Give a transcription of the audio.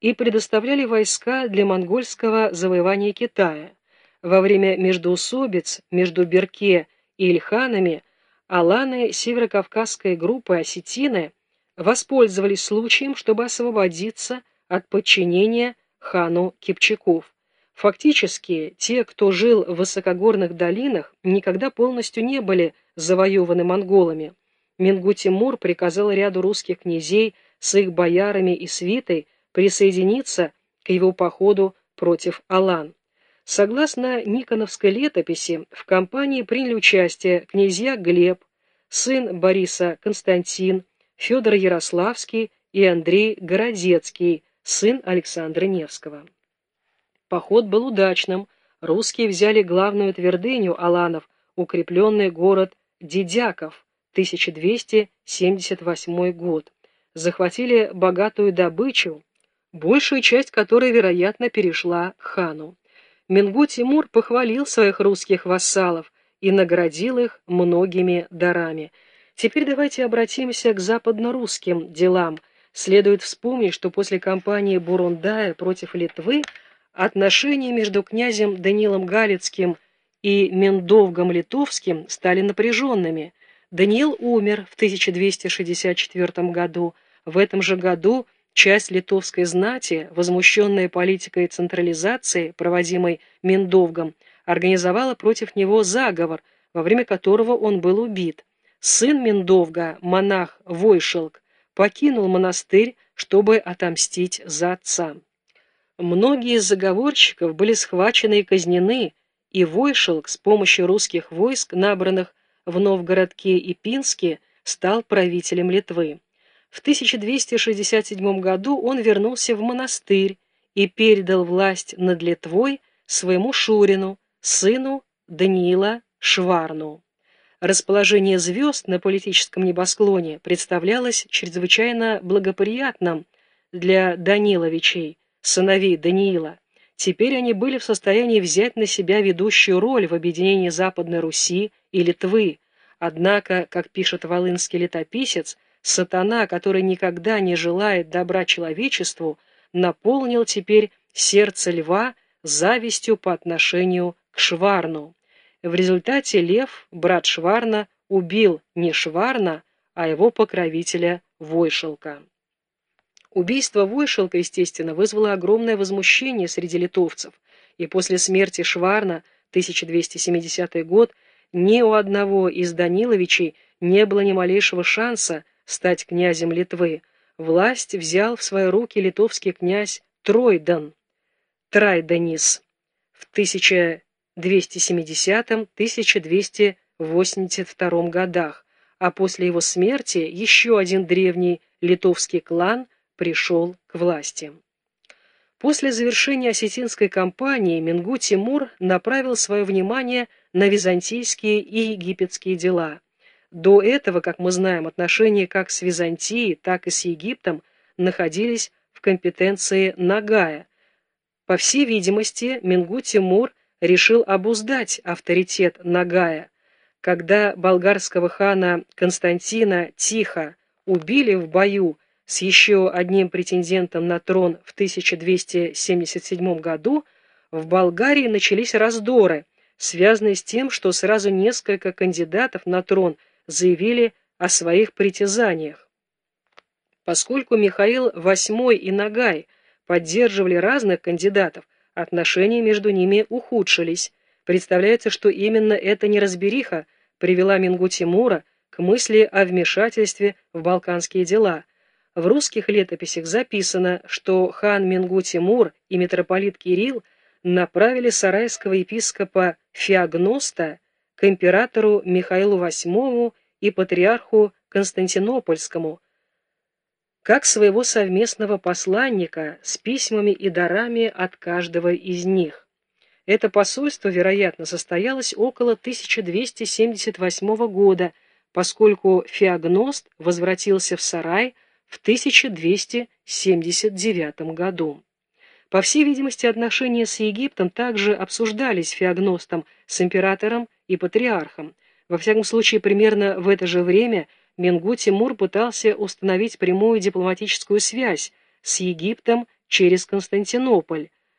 и предоставляли войска для монгольского завоевания Китая. Во время междоусобиц между Берке и Ильханами аланы северокавказской группы осетины воспользовались случаем, чтобы освободиться от подчинения хану Кипчаков. Фактически, те, кто жил в высокогорных долинах, никогда полностью не были завоеваны монголами. Мингу Тимур приказал ряду русских князей с их боярами и свитой присоединиться к его походу против Алан. Согласно Никоновской летописи, в кампании приняли участие князья Глеб, сын Бориса Константин, Федор Ярославский и Андрей Городецкий, сын Александра Невского. Поход был удачным. Русские взяли главную твердыню Аланов, укрепленный город Дидяков, 1278 год. Захватили богатую добычу, большая часть которой, вероятно, перешла хану. Мингу Тимур похвалил своих русских вассалов и наградил их многими дарами. Теперь давайте обратимся к западно-русским делам. Следует вспомнить, что после кампании Бурундая против Литвы отношения между князем Данилом Галицким и Мендовгом Литовским стали напряженными. Даниил умер в 1264 году. В этом же году часть литовской знати, возмущенная политикой централизации, проводимой Мендовгом, организовала против него заговор, во время которого он был убит. Сын Мендовга, монах Войшелк, покинул монастырь, чтобы отомстить за отца. Многие из заговорщиков были схвачены и казнены, и Войшелк с помощью русских войск, набранных в Новгородке и Пинске, стал правителем Литвы. В 1267 году он вернулся в монастырь и передал власть над Литвой своему Шурину, сыну Даниила Шварну. Расположение звезд на политическом небосклоне представлялось чрезвычайно благоприятным для Даниловичей, сыновей Даниила. Теперь они были в состоянии взять на себя ведущую роль в объединении Западной Руси и Литвы. Однако, как пишет волынский летописец, сатана, который никогда не желает добра человечеству, наполнил теперь сердце льва завистью по отношению к Шварну. В результате лев, брат Шварна, убил не Шварна, а его покровителя Войшелка. Убийство Войшелка, естественно, вызвало огромное возмущение среди литовцев, и после смерти Шварна, 1270 год, ни у одного из Даниловичей не было ни малейшего шанса стать князем Литвы. Власть взял в свои руки литовский князь Тройдан, Трайданис, в 1270-1282 годах, а после его смерти еще один древний литовский клан – пришел к власти. После завершения осетинской кампании Мингу Тимур направил свое внимание на византийские и египетские дела. До этого, как мы знаем, отношения как с Византией, так и с Египтом находились в компетенции Нагая. По всей видимости, Мингу Тимур решил обуздать авторитет Нагая. Когда болгарского хана Константина тихо убили в бою с еще одним претендентом на трон в 1277 году, в Болгарии начались раздоры, связанные с тем, что сразу несколько кандидатов на трон заявили о своих притязаниях. Поскольку Михаил VIII и Нагай поддерживали разных кандидатов, отношения между ними ухудшились. Представляется, что именно эта неразбериха привела Мингу Тимура к мысли о вмешательстве в балканские дела – в русских летописях записано, что хан Мингу Тимур и митрополит Кирилл направили сарайского епископа Феогноста к императору Михаилу VIII и патриарху Константинопольскому, как своего совместного посланника с письмами и дарами от каждого из них. Это посольство, вероятно, состоялось около 1278 года, поскольку Феогност возвратился в Сарай – в 1279 году. По всей видимости, отношения с Египтом также обсуждались Феогностом с императором и патриархом. Во всяком случае, примерно в это же время Менгу Тимур пытался установить прямую дипломатическую связь с Египтом через Константинополь,